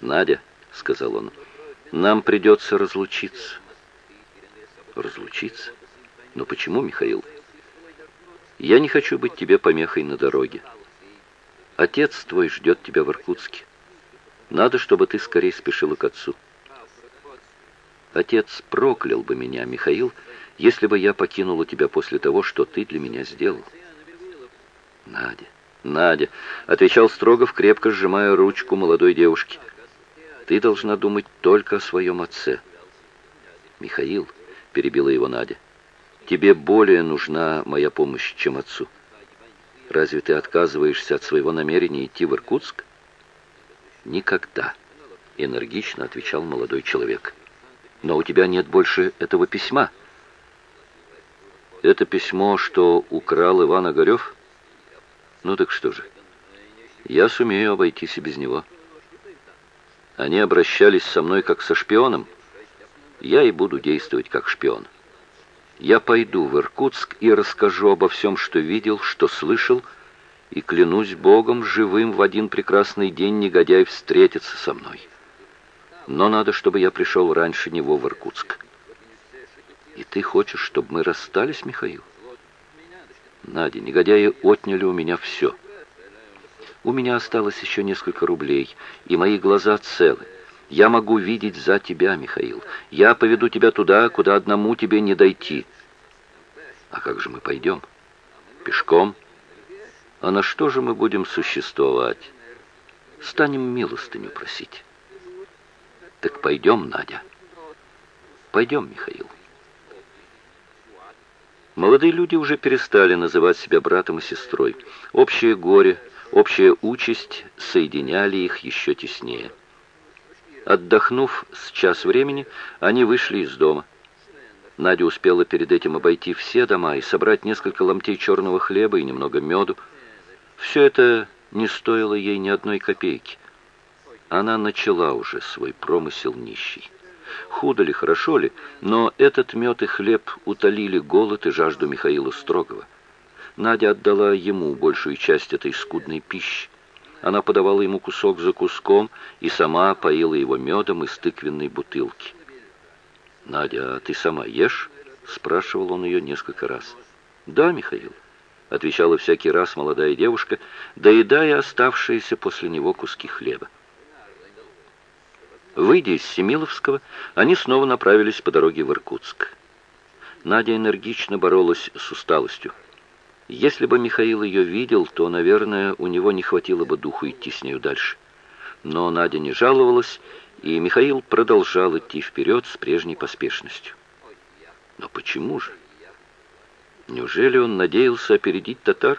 «Надя», — сказал он, — «нам придется разлучиться». «Разлучиться? Но почему, Михаил?» «Я не хочу быть тебе помехой на дороге. Отец твой ждет тебя в Иркутске. Надо, чтобы ты скорее спешила к отцу». Отец проклял бы меня, Михаил, если бы я покинула тебя после того, что ты для меня сделал. Надя, Надя, отвечал Строгов, крепко сжимая ручку молодой девушки. Ты должна думать только о своем отце. Михаил, перебила его Надя, тебе более нужна моя помощь, чем отцу. Разве ты отказываешься от своего намерения идти в Иркутск? Никогда, энергично отвечал молодой человек. Но у тебя нет больше этого письма. Это письмо, что украл Иван Огарев? Ну так что же, я сумею обойтись и без него. Они обращались со мной как со шпионом. Я и буду действовать как шпион. Я пойду в Иркутск и расскажу обо всем, что видел, что слышал, и клянусь Богом, живым в один прекрасный день негодяй встретится со мной. Но надо, чтобы я пришел раньше него в Иркутск. И ты хочешь, чтобы мы расстались, Михаил? Надя, негодяи отняли у меня все. У меня осталось еще несколько рублей, и мои глаза целы. Я могу видеть за тебя, Михаил. Я поведу тебя туда, куда одному тебе не дойти. А как же мы пойдем? Пешком? А на что же мы будем существовать? Станем милостыню просить. Так пойдем, Надя. Пойдем, Михаил. Молодые люди уже перестали называть себя братом и сестрой. Общее горе, общая участь соединяли их еще теснее. Отдохнув с час времени, они вышли из дома. Надя успела перед этим обойти все дома и собрать несколько ломтей черного хлеба и немного меду. Все это не стоило ей ни одной копейки. Она начала уже свой промысел нищий. Худо ли, хорошо ли, но этот мед и хлеб утолили голод и жажду Михаила Строгова. Надя отдала ему большую часть этой скудной пищи. Она подавала ему кусок за куском и сама поила его медом из тыквенной бутылки. «Надя, а ты сама ешь?» — спрашивал он ее несколько раз. «Да, Михаил», — отвечала всякий раз молодая девушка, доедая оставшиеся после него куски хлеба. Выйдя из Семиловского, они снова направились по дороге в Иркутск. Надя энергично боролась с усталостью. Если бы Михаил ее видел, то, наверное, у него не хватило бы духу идти с нею дальше. Но Надя не жаловалась, и Михаил продолжал идти вперед с прежней поспешностью. Но почему же? Неужели он надеялся опередить татар?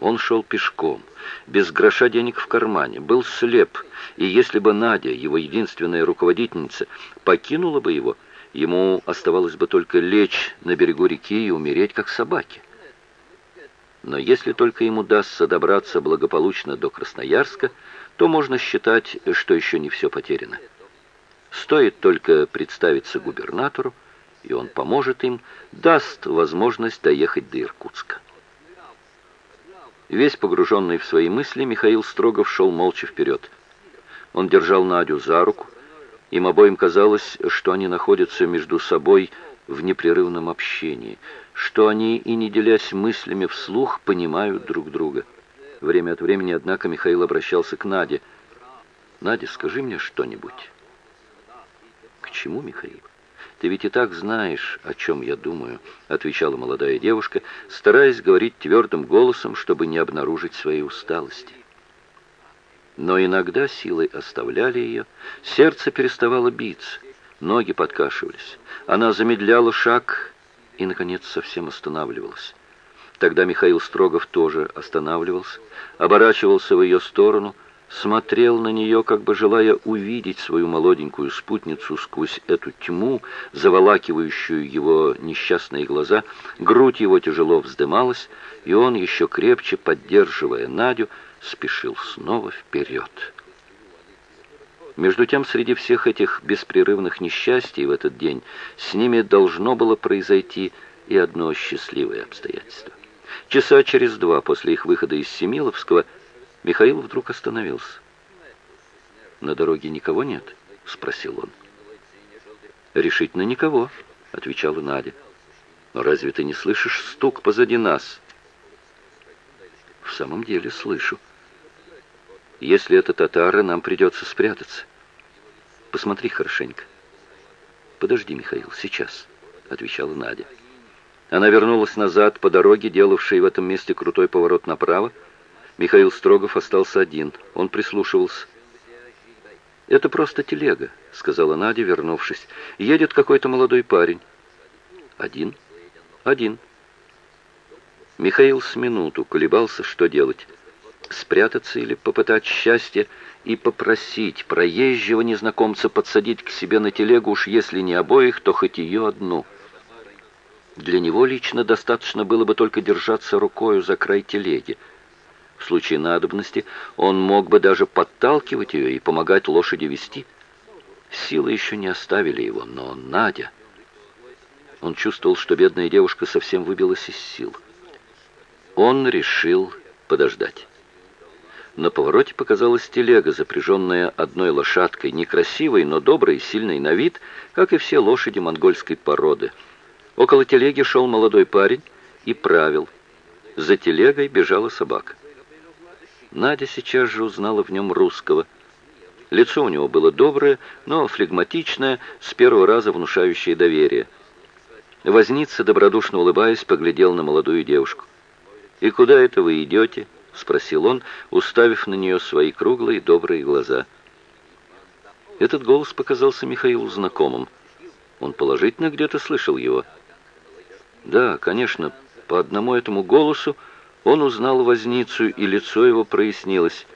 Он шел пешком, без гроша денег в кармане, был слеп, и если бы Надя, его единственная руководительница, покинула бы его, ему оставалось бы только лечь на берегу реки и умереть, как собаки. Но если только ему удастся добраться благополучно до Красноярска, то можно считать, что еще не все потеряно. Стоит только представиться губернатору, и он поможет им, даст возможность доехать до Иркутска. Весь погруженный в свои мысли, Михаил Строгов шел молча вперед. Он держал Надю за руку. Им обоим казалось, что они находятся между собой в непрерывном общении, что они, и не делясь мыслями вслух, понимают друг друга. Время от времени, однако, Михаил обращался к Наде. «Надя, скажи мне что-нибудь». «К чему, Михаил?» «Ты ведь и так знаешь, о чем я думаю», — отвечала молодая девушка, стараясь говорить твердым голосом, чтобы не обнаружить своей усталости. Но иногда силой оставляли ее, сердце переставало биться, ноги подкашивались. Она замедляла шаг и, наконец, совсем останавливалась. Тогда Михаил Строгов тоже останавливался, оборачивался в ее сторону — смотрел на нее, как бы желая увидеть свою молоденькую спутницу сквозь эту тьму, заволакивающую его несчастные глаза, грудь его тяжело вздымалась, и он, еще крепче поддерживая Надю, спешил снова вперед. Между тем, среди всех этих беспрерывных несчастий в этот день с ними должно было произойти и одно счастливое обстоятельство. Часа через два после их выхода из Семиловского – Михаил вдруг остановился. «На дороге никого нет?» — спросил он. «Решительно никого», — отвечала Надя. «Но разве ты не слышишь стук позади нас?» «В самом деле слышу. Если это татары, нам придется спрятаться. Посмотри хорошенько». «Подожди, Михаил, сейчас», — отвечала Надя. Она вернулась назад по дороге, делавшей в этом месте крутой поворот направо. Михаил Строгов остался один. Он прислушивался. «Это просто телега», — сказала Надя, вернувшись. «Едет какой-то молодой парень». «Один?» «Один». Михаил с минуту колебался, что делать. Спрятаться или попытать счастье и попросить проезжего незнакомца подсадить к себе на телегу, уж если не обоих, то хоть ее одну. Для него лично достаточно было бы только держаться рукою за край телеги. В случае надобности он мог бы даже подталкивать ее и помогать лошади вести. Силы еще не оставили его, но Надя... Он чувствовал, что бедная девушка совсем выбилась из сил. Он решил подождать. На повороте показалась телега, запряженная одной лошадкой, некрасивой, но доброй и сильной на вид, как и все лошади монгольской породы. Около телеги шел молодой парень и правил. За телегой бежала собака. Надя сейчас же узнала в нем русского. Лицо у него было доброе, но флегматичное, с первого раза внушающее доверие. Возница, добродушно улыбаясь, поглядел на молодую девушку. «И куда это вы идете?» — спросил он, уставив на нее свои круглые добрые глаза. Этот голос показался Михаилу знакомым. Он положительно где-то слышал его. Да, конечно, по одному этому голосу он узнал возницу, и лицо его прояснилось.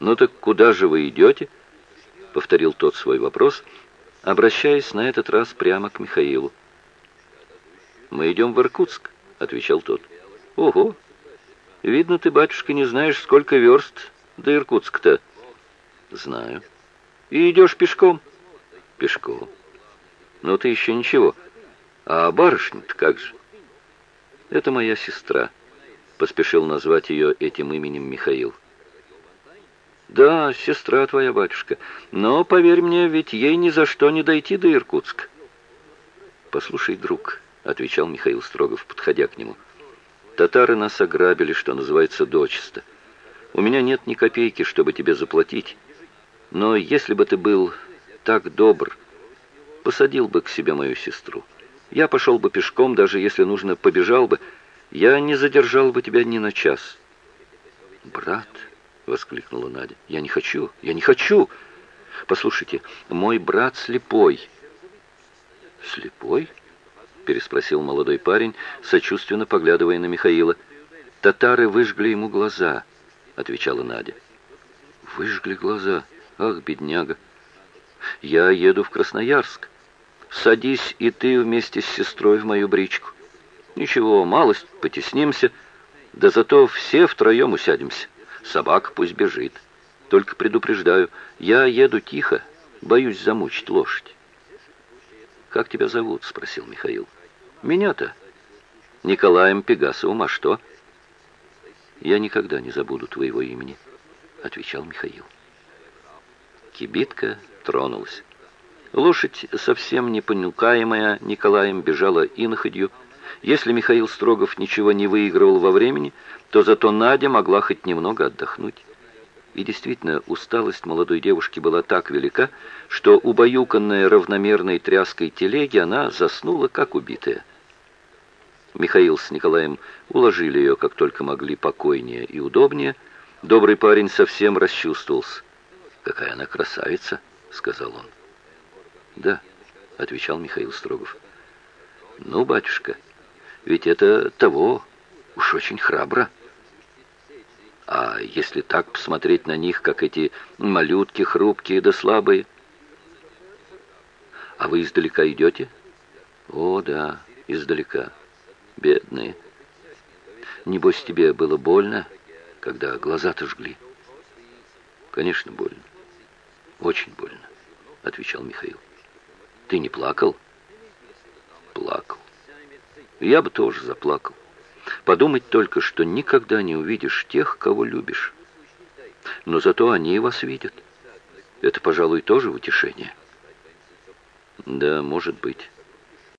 «Ну так куда же вы идете?» — повторил тот свой вопрос, обращаясь на этот раз прямо к Михаилу. «Мы идем в Иркутск», — отвечал тот. «Ого! Видно, ты, батюшка, не знаешь, сколько верст до Иркутска-то». «Знаю». «И идешь пешком?» «Пешком». «Ну ты еще ничего. А барышня-то как же?» «Это моя сестра», — поспешил назвать ее этим именем Михаил. «Да, сестра твоя, батюшка, но, поверь мне, ведь ей ни за что не дойти до Иркутска». «Послушай, друг», — отвечал Михаил Строгов, подходя к нему, — «татары нас ограбили, что называется, дочисто. У меня нет ни копейки, чтобы тебе заплатить, но если бы ты был так добр, посадил бы к себе мою сестру». Я пошел бы пешком, даже если нужно, побежал бы. Я не задержал бы тебя ни на час». «Брат», — воскликнула Надя, — «я не хочу, я не хочу. Послушайте, мой брат слепой». «Слепой?» — переспросил молодой парень, сочувственно поглядывая на Михаила. «Татары выжгли ему глаза», — отвечала Надя. «Выжгли глаза? Ах, бедняга! Я еду в Красноярск. Садись и ты вместе с сестрой в мою бричку. Ничего, малость, потеснимся, да зато все втроем усядемся. Собака пусть бежит. Только предупреждаю, я еду тихо, боюсь замучить лошадь. «Как тебя зовут?» — спросил Михаил. «Меня-то? Николаем Пегасовым, а что?» «Я никогда не забуду твоего имени», — отвечал Михаил. Кибитка тронулась. Лошадь, совсем не понюкаемая Николаем, бежала иноходью. Если Михаил Строгов ничего не выигрывал во времени, то зато Надя могла хоть немного отдохнуть. И действительно, усталость молодой девушки была так велика, что, убаюканная равномерной тряской телеги, она заснула, как убитая. Михаил с Николаем уложили ее, как только могли, покойнее и удобнее. Добрый парень совсем расчувствовался. «Какая она красавица!» — сказал он. «Да», — отвечал Михаил Строгов. «Ну, батюшка, ведь это того, уж очень храбро. А если так посмотреть на них, как эти малютки, хрупкие да слабые? А вы издалека идете? О, да, издалека. Бедные. Небось, тебе было больно, когда глаза-то жгли? Конечно, больно. Очень больно, отвечал Михаил. Ты не плакал? Плакал. Я бы тоже заплакал. Подумать только, что никогда не увидишь тех, кого любишь. Но зато они вас видят. Это, пожалуй, тоже утешение. Да, может быть.